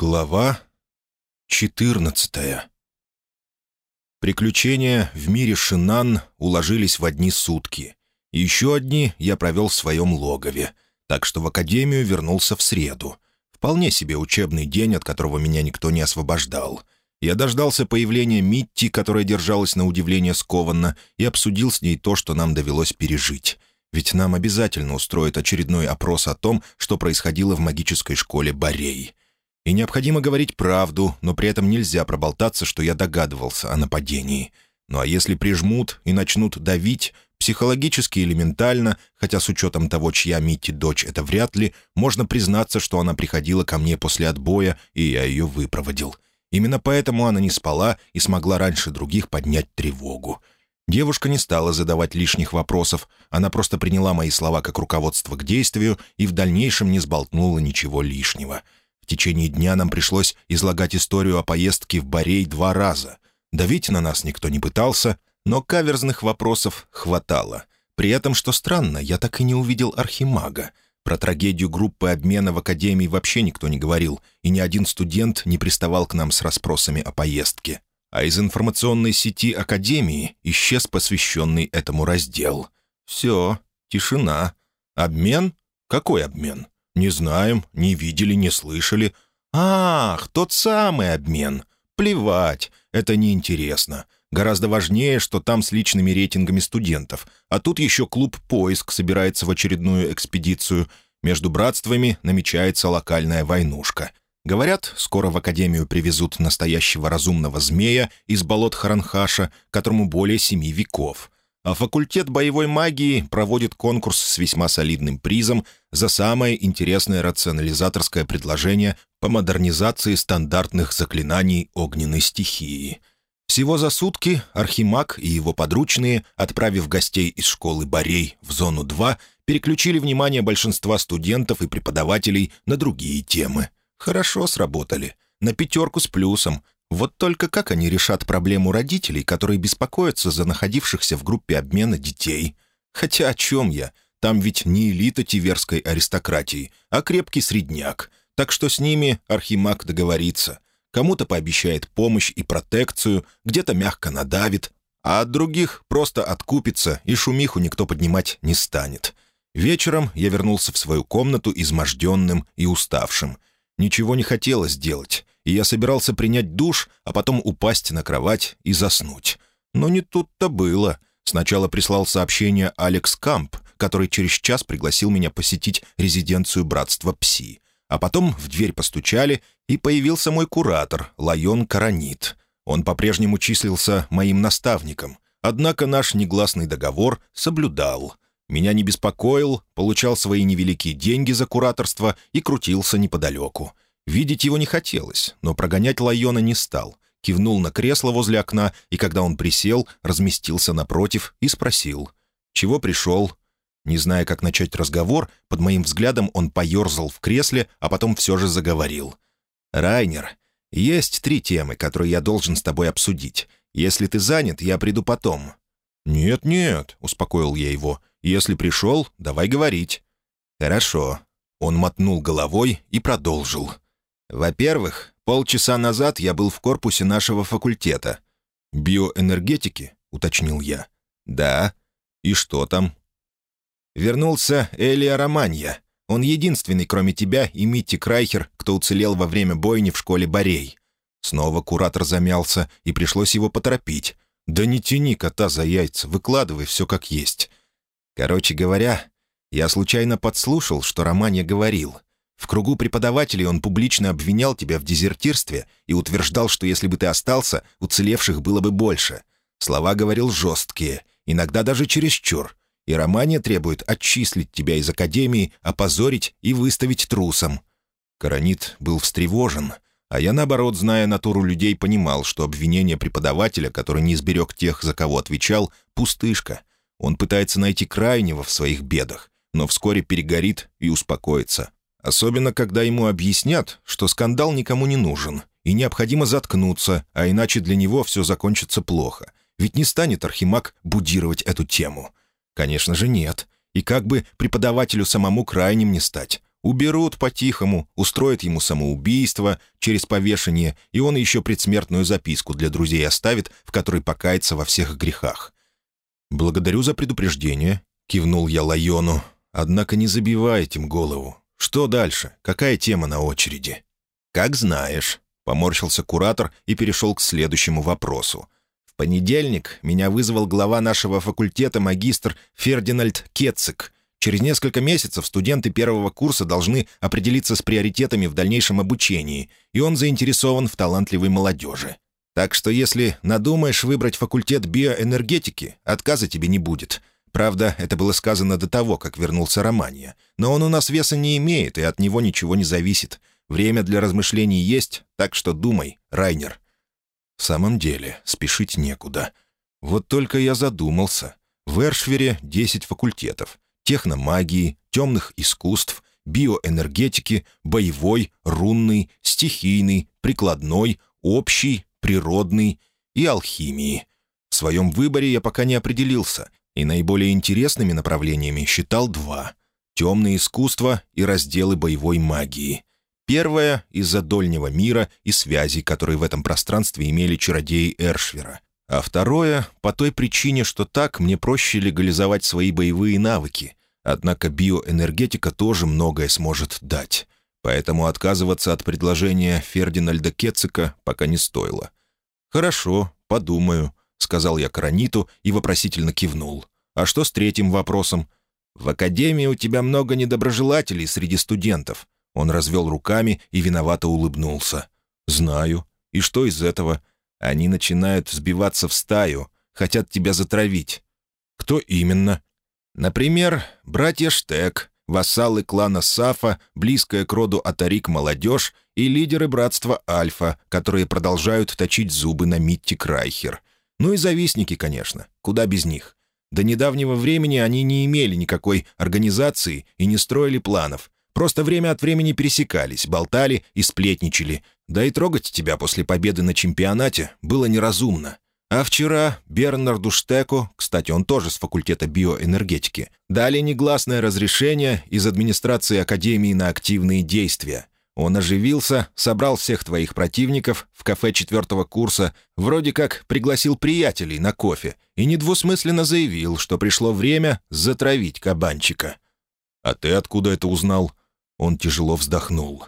Глава 14 Приключения в мире Шинан уложились в одни сутки. Еще одни я провел в своем логове, так что в академию вернулся в среду. Вполне себе учебный день, от которого меня никто не освобождал. Я дождался появления Митти, которая держалась на удивление скованно, и обсудил с ней то, что нам довелось пережить. Ведь нам обязательно устроят очередной опрос о том, что происходило в магической школе Борей. И необходимо говорить правду, но при этом нельзя проболтаться, что я догадывался о нападении. Ну а если прижмут и начнут давить, психологически элементально, хотя с учетом того, чья Митти дочь, это вряд ли, можно признаться, что она приходила ко мне после отбоя, и я ее выпроводил. Именно поэтому она не спала и смогла раньше других поднять тревогу. Девушка не стала задавать лишних вопросов, она просто приняла мои слова как руководство к действию и в дальнейшем не сболтнула ничего лишнего — в течение дня нам пришлось излагать историю о поездке в Борей два раза. Давить на нас никто не пытался, но каверзных вопросов хватало. При этом, что странно, я так и не увидел архимага. Про трагедию группы обмена в академии вообще никто не говорил, и ни один студент не приставал к нам с расспросами о поездке. А из информационной сети академии исчез посвященный этому раздел. Все, тишина. Обмен? Какой обмен? «Не знаем, не видели, не слышали». «Ах, тот самый обмен. Плевать, это неинтересно. Гораздо важнее, что там с личными рейтингами студентов. А тут еще клуб «Поиск» собирается в очередную экспедицию. Между братствами намечается локальная войнушка. Говорят, скоро в Академию привезут настоящего разумного змея из болот Харанхаша, которому более семи веков а факультет боевой магии проводит конкурс с весьма солидным призом за самое интересное рационализаторское предложение по модернизации стандартных заклинаний огненной стихии. Всего за сутки Архимаг и его подручные, отправив гостей из школы Борей в зону 2, переключили внимание большинства студентов и преподавателей на другие темы. Хорошо сработали. На пятерку с плюсом, вот только как они решат проблему родителей, которые беспокоятся за находившихся в группе обмена детей? Хотя о чем я? Там ведь не элита тиверской аристократии, а крепкий средняк. Так что с ними Архимаг договорится. Кому-то пообещает помощь и протекцию, где-то мягко надавит, а от других просто откупится, и шумиху никто поднимать не станет. Вечером я вернулся в свою комнату изможденным и уставшим. Ничего не хотелось делать и я собирался принять душ, а потом упасть на кровать и заснуть. Но не тут-то было. Сначала прислал сообщение Алекс Камп, который через час пригласил меня посетить резиденцию братства Пси. А потом в дверь постучали, и появился мой куратор, Лайон Каранит. Он по-прежнему числился моим наставником, однако наш негласный договор соблюдал. Меня не беспокоил, получал свои невеликие деньги за кураторство и крутился неподалеку. Видеть его не хотелось, но прогонять Лайона не стал. Кивнул на кресло возле окна, и когда он присел, разместился напротив и спросил. «Чего пришел?» Не зная, как начать разговор, под моим взглядом он поерзал в кресле, а потом все же заговорил. «Райнер, есть три темы, которые я должен с тобой обсудить. Если ты занят, я приду потом». «Нет-нет», — успокоил я его. «Если пришел, давай говорить». «Хорошо». Он мотнул головой и продолжил. «Во-первых, полчаса назад я был в корпусе нашего факультета». «Биоэнергетики?» — уточнил я. «Да. И что там?» «Вернулся Элия Романья. Он единственный, кроме тебя и Митти Крайхер, кто уцелел во время бойни в школе Борей». Снова куратор замялся, и пришлось его поторопить. «Да не тяни кота за яйца, выкладывай все как есть». Короче говоря, я случайно подслушал, что Романья говорил. В кругу преподавателей он публично обвинял тебя в дезертирстве и утверждал, что если бы ты остался, уцелевших было бы больше. Слова говорил жесткие, иногда даже чересчур. И Романия требует отчислить тебя из академии, опозорить и выставить трусом». Каранит был встревожен, а я, наоборот, зная натуру людей, понимал, что обвинение преподавателя, который не изберег тех, за кого отвечал, — пустышка. Он пытается найти крайнего в своих бедах, но вскоре перегорит и успокоится. Особенно, когда ему объяснят, что скандал никому не нужен, и необходимо заткнуться, а иначе для него все закончится плохо. Ведь не станет Архимаг будировать эту тему. Конечно же, нет. И как бы преподавателю самому крайним не стать. Уберут по-тихому, устроят ему самоубийство через повешение, и он еще предсмертную записку для друзей оставит, в которой покается во всех грехах. «Благодарю за предупреждение», — кивнул я Лайону. «Однако не забивай этим голову. Что дальше? Какая тема на очереди?» «Как знаешь», — поморщился куратор и перешел к следующему вопросу. «В понедельник меня вызвал глава нашего факультета магистр Фердинальд Кетцик. Через несколько месяцев студенты первого курса должны определиться с приоритетами в дальнейшем обучении, и он заинтересован в талантливой молодежи. Так что если надумаешь выбрать факультет биоэнергетики, отказа тебе не будет. Правда, это было сказано до того, как вернулся Романия. Но он у нас веса не имеет, и от него ничего не зависит. Время для размышлений есть, так что думай, Райнер». В самом деле, спешить некуда. Вот только я задумался. В Эршвере 10 факультетов техномагии, темных искусств, биоэнергетики, боевой, рунный, стихийный, прикладной, общий, природный и алхимии. В своем выборе я пока не определился, и наиболее интересными направлениями считал два — темные искусства и разделы боевой магии. Первое — из-за дольнего мира и связей, которые в этом пространстве имели чародеи Эршвера. А второе — по той причине, что так мне проще легализовать свои боевые навыки, Однако биоэнергетика тоже многое сможет дать. Поэтому отказываться от предложения Фердинальда Кетцика пока не стоило. «Хорошо, подумаю», — сказал я Караниту и вопросительно кивнул. «А что с третьим вопросом?» «В академии у тебя много недоброжелателей среди студентов». Он развел руками и виновато улыбнулся. «Знаю. И что из этого? Они начинают сбиваться в стаю, хотят тебя затравить». «Кто именно?» Например, братья Штек, вассалы клана Сафа, близкая к роду Атарик молодежь и лидеры братства Альфа, которые продолжают точить зубы на Митти Крайхер. Ну и завистники, конечно, куда без них. До недавнего времени они не имели никакой организации и не строили планов. Просто время от времени пересекались, болтали и сплетничали. Да и трогать тебя после победы на чемпионате было неразумно. А вчера Бернарду Штеку, кстати, он тоже с факультета биоэнергетики, дали негласное разрешение из администрации Академии на активные действия. Он оживился, собрал всех твоих противников в кафе четвертого курса, вроде как пригласил приятелей на кофе и недвусмысленно заявил, что пришло время затравить кабанчика. «А ты откуда это узнал?» Он тяжело вздохнул.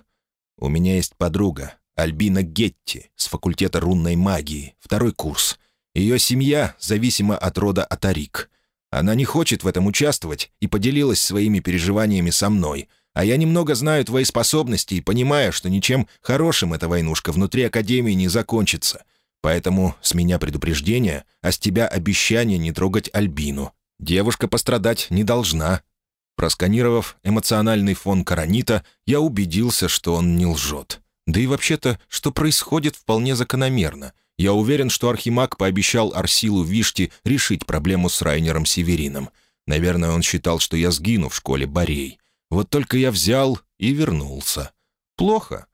«У меня есть подруга, Альбина Гетти, с факультета рунной магии, второй курс. Ее семья зависима от рода Атарик. Она не хочет в этом участвовать и поделилась своими переживаниями со мной. А я немного знаю твои способности и понимаю, что ничем хорошим эта войнушка внутри Академии не закончится. Поэтому с меня предупреждение, а с тебя обещание не трогать Альбину. Девушка пострадать не должна». Просканировав эмоциональный фон Каранита, я убедился, что он не лжет. Да и вообще-то, что происходит, вполне закономерно. Я уверен, что Архимаг пообещал Арсилу Вишти решить проблему с Райнером Северином. Наверное, он считал, что я сгину в школе Борей. Вот только я взял и вернулся. Плохо.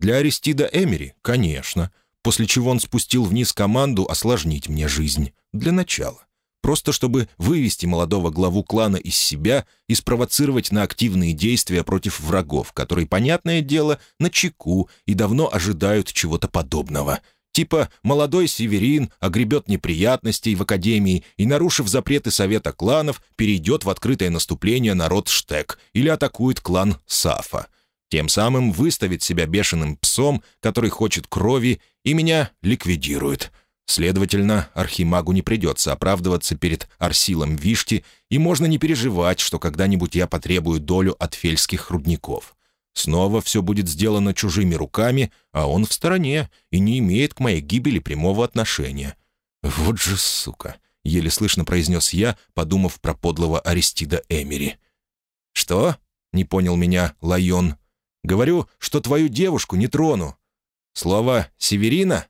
Для Аристида Эмери, конечно. После чего он спустил вниз команду осложнить мне жизнь. Для начала. Просто чтобы вывести молодого главу клана из себя и спровоцировать на активные действия против врагов, которые, понятное дело, на чеку и давно ожидают чего-то подобного — Типа молодой северин огребет неприятностей в Академии и, нарушив запреты Совета кланов, перейдет в открытое наступление на род Штек или атакует клан Сафа. Тем самым выставит себя бешеным псом, который хочет крови, и меня ликвидирует. Следовательно, Архимагу не придется оправдываться перед Арсилом Вишти, и можно не переживать, что когда-нибудь я потребую долю от фельских рудников. Снова все будет сделано чужими руками, а он в стороне и не имеет к моей гибели прямого отношения. «Вот же сука!» — еле слышно произнес я, подумав про подлого Аристида Эмери. «Что?» — не понял меня Лайон. «Говорю, что твою девушку не трону». «Слово «Северина»?»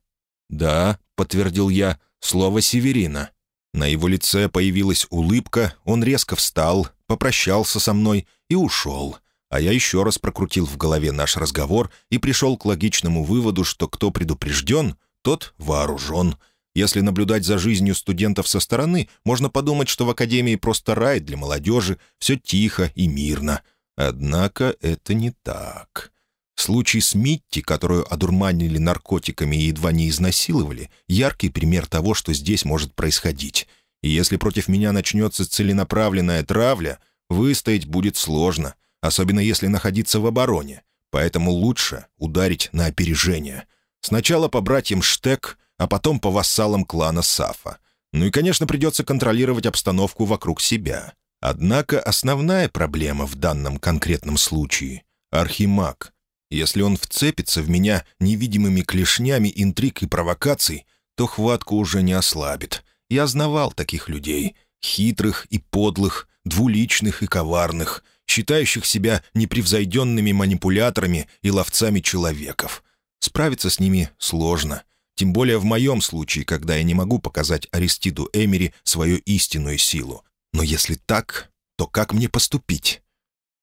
«Да», — подтвердил я, — «слово «Северина». На его лице появилась улыбка, он резко встал, попрощался со мной и ушел а я еще раз прокрутил в голове наш разговор и пришел к логичному выводу, что кто предупрежден, тот вооружен. Если наблюдать за жизнью студентов со стороны, можно подумать, что в академии просто рай для молодежи, все тихо и мирно. Однако это не так. Случай с Митти, которую одурманили наркотиками и едва не изнасиловали, яркий пример того, что здесь может происходить. И если против меня начнется целенаправленная травля, выстоять будет сложно, особенно если находиться в обороне. Поэтому лучше ударить на опережение. Сначала по братьям Штек, а потом по вассалам клана Сафа. Ну и, конечно, придется контролировать обстановку вокруг себя. Однако основная проблема в данном конкретном случае — Архимаг. Если он вцепится в меня невидимыми клешнями интриг и провокаций, то хватку уже не ослабит. Я знавал таких людей — хитрых и подлых, двуличных и коварных, считающих себя непревзойденными манипуляторами и ловцами человеков. Справиться с ними сложно — тем более в моем случае, когда я не могу показать Аристиду Эмери свою истинную силу. Но если так, то как мне поступить?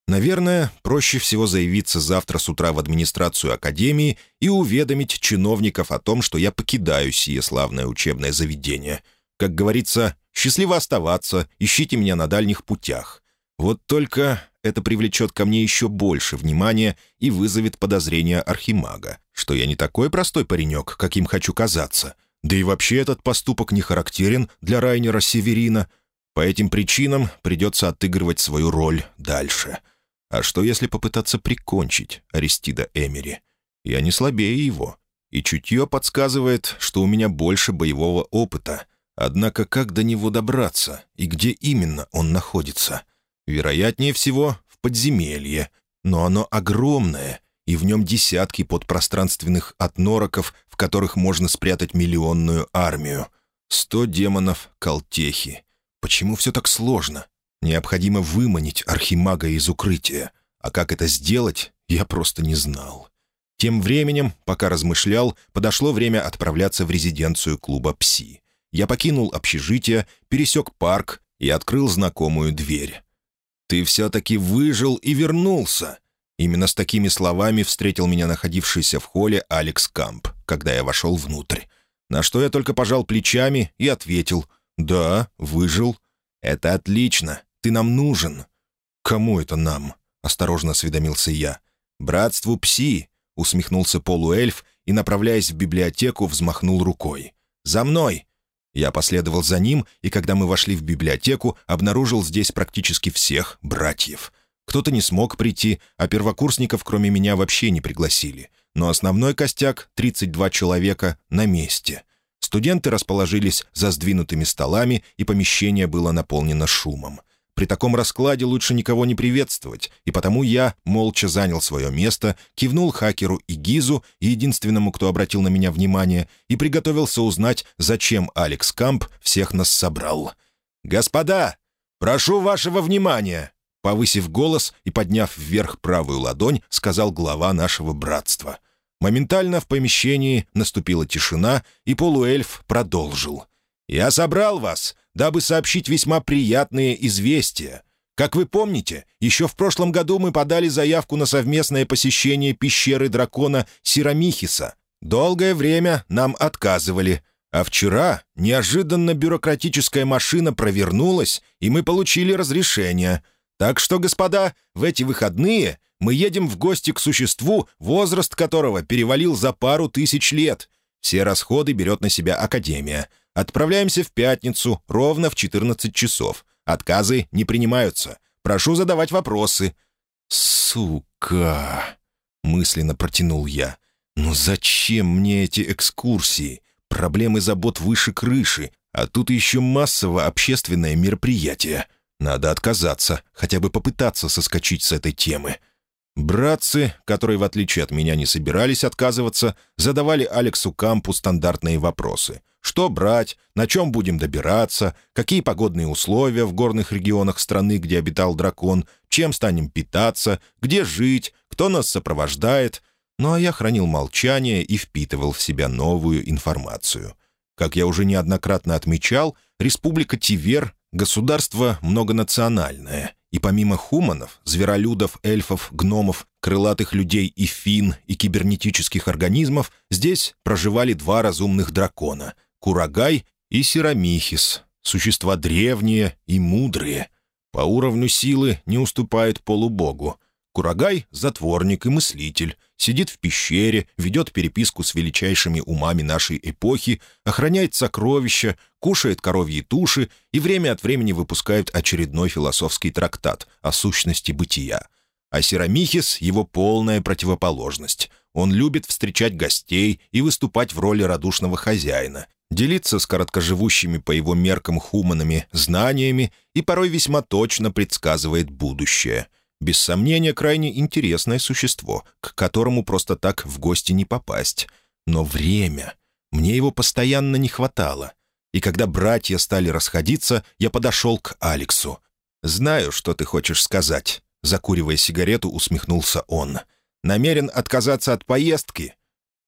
Наверное, проще всего заявиться завтра с утра в администрацию Академии и уведомить чиновников о том, что я покидаю сие славное учебное заведение. Как говорится, счастливо оставаться, ищите меня на дальних путях. Вот только это привлечет ко мне еще больше внимания и вызовет подозрения Архимага, что я не такой простой паренек, каким хочу казаться. Да и вообще этот поступок не характерен для Райнера Северина. По этим причинам придется отыгрывать свою роль дальше. А что, если попытаться прикончить Аристида Эмери? Я не слабее его. И чутье подсказывает, что у меня больше боевого опыта. Однако как до него добраться и где именно он находится? Вероятнее всего, в подземелье. Но оно огромное, и в нем десятки подпространственных отнороков, в которых можно спрятать миллионную армию. Сто демонов Колтехи. Почему все так сложно? Необходимо выманить архимага из укрытия. А как это сделать, я просто не знал. Тем временем, пока размышлял, подошло время отправляться в резиденцию клуба «Пси». Я покинул общежитие, пересек парк и открыл знакомую дверь. «Ты все-таки выжил и вернулся!» Именно с такими словами встретил меня находившийся в холле Алекс Камп, когда я вошел внутрь. На что я только пожал плечами и ответил «Да, выжил». «Это отлично. Ты нам нужен». «Кому это нам?» — осторожно осведомился я. «Братству Пси», — усмехнулся полуэльф и, направляясь в библиотеку, взмахнул рукой. «За мной! Я последовал за ним, и когда мы вошли в библиотеку, обнаружил здесь практически всех братьев. Кто-то не смог прийти, а первокурсников кроме меня вообще не пригласили. Но основной костяк, 32 человека, на месте. Студенты расположились за сдвинутыми столами, и помещение было наполнено шумом. При таком раскладе лучше никого не приветствовать, и потому я молча занял свое место, кивнул хакеру и Гизу, единственному, кто обратил на меня внимание, и приготовился узнать, зачем Алекс Камп всех нас собрал. «Господа, прошу вашего внимания!» Повысив голос и подняв вверх правую ладонь, сказал глава нашего братства. Моментально в помещении наступила тишина, и полуэльф продолжил. «Я собрал вас, дабы сообщить весьма приятные известия. Как вы помните, еще в прошлом году мы подали заявку на совместное посещение пещеры дракона Сирамихиса. Долгое время нам отказывали. А вчера неожиданно бюрократическая машина провернулась, и мы получили разрешение. Так что, господа, в эти выходные мы едем в гости к существу, возраст которого перевалил за пару тысяч лет. Все расходы берет на себя Академия. Отправляемся в пятницу, ровно в 14 часов. Отказы не принимаются. Прошу задавать вопросы». «Сука!» — мысленно протянул я. «Ну зачем мне эти экскурсии? Проблемы забот выше крыши, а тут еще массово общественное мероприятие. Надо отказаться, хотя бы попытаться соскочить с этой темы». Братцы, которые, в отличие от меня, не собирались отказываться, задавали Алексу Кампу стандартные вопросы. Что брать, на чем будем добираться, какие погодные условия в горных регионах страны, где обитал дракон, чем станем питаться, где жить, кто нас сопровождает. Ну а я хранил молчание и впитывал в себя новую информацию. Как я уже неоднократно отмечал, Республика Тивер — государство многонациональное — и помимо хуманов, зверолюдов, эльфов, гномов, крылатых людей и фин, и кибернетических организмов, здесь проживали два разумных дракона — Курагай и Сирамихис, существа древние и мудрые. По уровню силы не уступает полубогу. Курагай — затворник и мыслитель, сидит в пещере, ведет переписку с величайшими умами нашей эпохи, охраняет сокровища, кушает коровьи туши и время от времени выпускает очередной философский трактат о сущности бытия. А Серамихис — его полная противоположность. Он любит встречать гостей и выступать в роли радушного хозяина, делиться с короткоживущими по его меркам хуманами знаниями и порой весьма точно предсказывает будущее — без сомнения, крайне интересное существо, к которому просто так в гости не попасть. Но время... Мне его постоянно не хватало. И когда братья стали расходиться, я подошел к Алексу. «Знаю, что ты хочешь сказать», — закуривая сигарету, усмехнулся он. «Намерен отказаться от поездки?»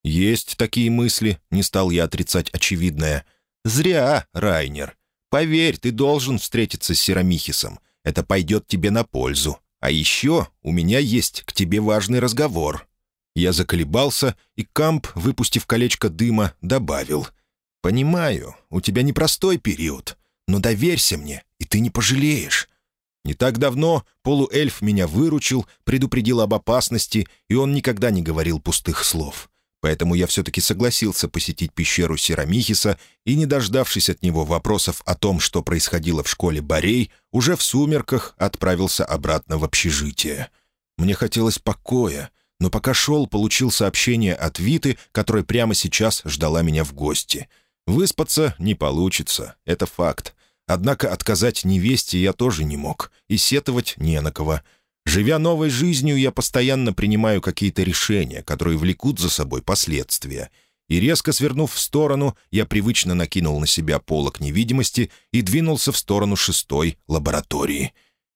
«Есть такие мысли», — не стал я отрицать очевидное. «Зря, Райнер. Поверь, ты должен встретиться с Серамихисом. Это пойдет тебе на пользу. А еще у меня есть к тебе важный разговор». Я заколебался, и Камп, выпустив колечко дыма, добавил. «Понимаю, у тебя непростой период, но доверься мне, и ты не пожалеешь. Не так давно полуэльф меня выручил, предупредил об опасности, и он никогда не говорил пустых слов. Поэтому я все-таки согласился посетить пещеру Серамихиса и, не дождавшись от него вопросов о том, что происходило в школе Борей, уже в сумерках отправился обратно в общежитие. Мне хотелось покоя, но пока шел, получил сообщение от Виты, которая прямо сейчас ждала меня в гости. Выспаться не получится, это факт. Однако отказать невесте я тоже не мог, и сетовать не на кого — Живя новой жизнью, я постоянно принимаю какие-то решения, которые влекут за собой последствия. И резко свернув в сторону, я привычно накинул на себя полок невидимости и двинулся в сторону шестой лаборатории.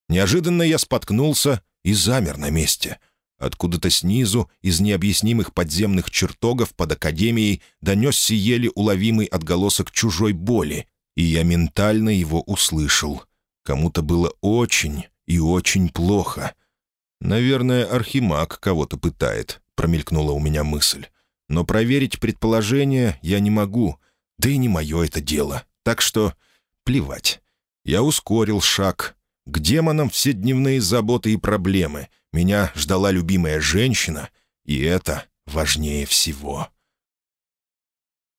Неожиданно я споткнулся и замер на месте. Откуда-то снизу, из необъяснимых подземных чертогов под Академией, донесся еле уловимый отголосок чужой боли, и я ментально его услышал. Кому-то было очень, и очень плохо. «Наверное, Архимаг кого-то пытает», — промелькнула у меня мысль. «Но проверить предположение я не могу, да и не мое это дело. Так что плевать». Я ускорил шаг. К демонам все дневные заботы и проблемы. Меня ждала любимая женщина, и это важнее всего.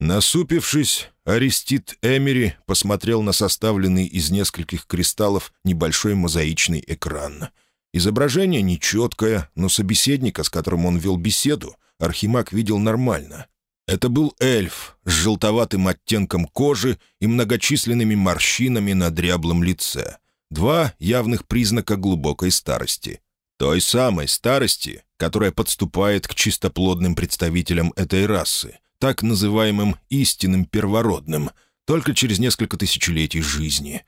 Насупившись, Арестит Эмери посмотрел на составленный из нескольких кристаллов небольшой мозаичный экран. Изображение нечеткое, но собеседника, с которым он вел беседу, Архимаг видел нормально. Это был эльф с желтоватым оттенком кожи и многочисленными морщинами на дряблом лице. Два явных признака глубокой старости. Той самой старости, которая подступает к чистоплодным представителям этой расы — так называемым истинным первородным, только через несколько тысячелетий жизни.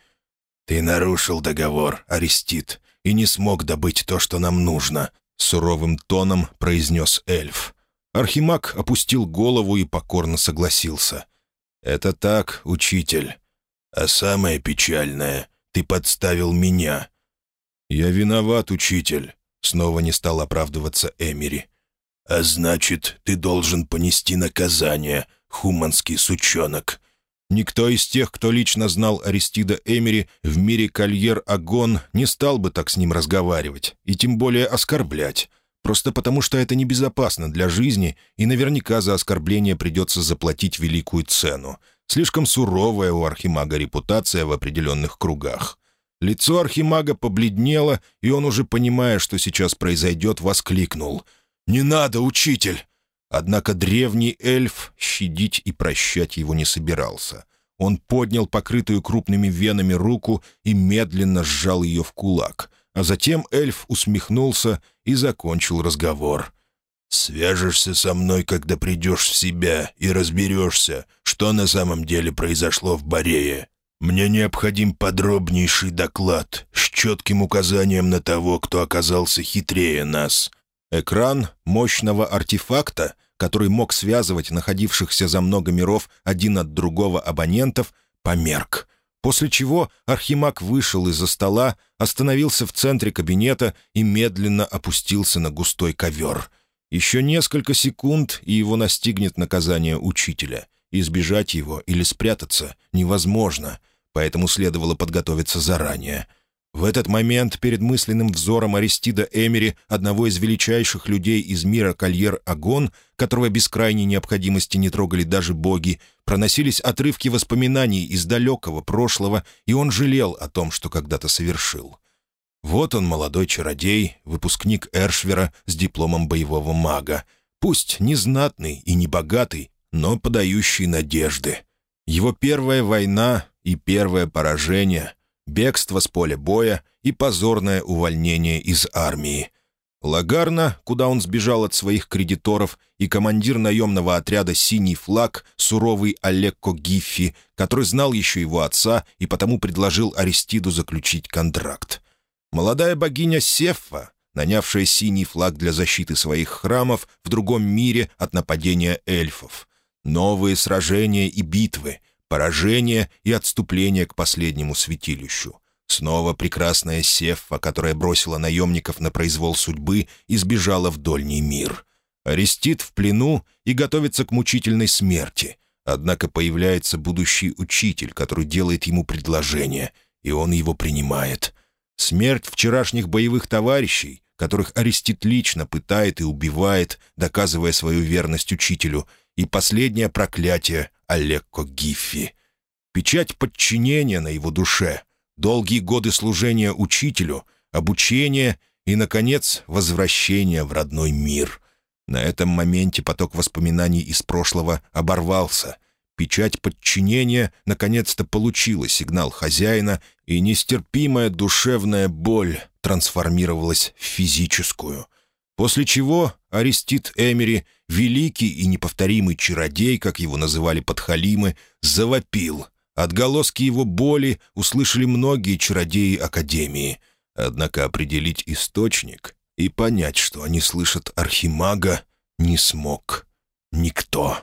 «Ты нарушил договор, Арестит, и не смог добыть то, что нам нужно», — суровым тоном произнес эльф. Архимаг опустил голову и покорно согласился. «Это так, учитель. А самое печальное — ты подставил меня». «Я виноват, учитель», — снова не стал оправдываться Эмери. «А значит, ты должен понести наказание, хуманский сучонок». Никто из тех, кто лично знал Аристида Эмери в мире Кольер-Агон, не стал бы так с ним разговаривать, и тем более оскорблять. Просто потому, что это небезопасно для жизни, и наверняка за оскорбление придется заплатить великую цену. Слишком суровая у Архимага репутация в определенных кругах. Лицо Архимага побледнело, и он, уже понимая, что сейчас произойдет, воскликнул — «Не надо, учитель!» Однако древний эльф щадить и прощать его не собирался. Он поднял покрытую крупными венами руку и медленно сжал ее в кулак, а затем эльф усмехнулся и закончил разговор. «Свяжешься со мной, когда придешь в себя, и разберешься, что на самом деле произошло в Борее. Мне необходим подробнейший доклад с четким указанием на того, кто оказался хитрее нас». Экран мощного артефакта, который мог связывать находившихся за много миров один от другого абонентов, померк. После чего Архимаг вышел из-за стола, остановился в центре кабинета и медленно опустился на густой ковер. Еще несколько секунд, и его настигнет наказание учителя. Избежать его или спрятаться невозможно, поэтому следовало подготовиться заранее — В этот момент перед мысленным взором Аристида Эмери, одного из величайших людей из мира Кольер-Агон, которого без крайней необходимости не трогали даже боги, проносились отрывки воспоминаний из далекого прошлого, и он жалел о том, что когда-то совершил. Вот он, молодой чародей, выпускник Эршвера с дипломом боевого мага, пусть не знатный и не богатый, но подающий надежды. Его первая война и первое поражение — бегство с поля боя и позорное увольнение из армии. Лагарна, куда он сбежал от своих кредиторов, и командир наемного отряда «Синий флаг», суровый Олекко Гиффи, который знал еще его отца и потому предложил Аристиду заключить контракт. Молодая богиня Сефа, нанявшая синий флаг для защиты своих храмов в другом мире от нападения эльфов. Новые сражения и битвы — Поражение и отступление к последнему святилищу. Снова прекрасная Сефа, которая бросила наемников на произвол судьбы и сбежала в дольний мир. Арестит в плену и готовится к мучительной смерти. Однако появляется будущий учитель, который делает ему предложение, и он его принимает. Смерть вчерашних боевых товарищей, которых Арестит лично пытает и убивает, доказывая свою верность учителю, и последнее проклятие Олекко Гиффи. Печать подчинения на его душе, долгие годы служения учителю, обучение и, наконец, возвращение в родной мир. На этом моменте поток воспоминаний из прошлого оборвался. Печать подчинения наконец-то получила сигнал хозяина, и нестерпимая душевная боль трансформировалась в физическую. После чего Арестит Эмери, великий и неповторимый чародей, как его называли подхалимы, завопил. Отголоски его боли услышали многие чародеи Академии. Однако определить источник и понять, что они слышат Архимага, не смог никто.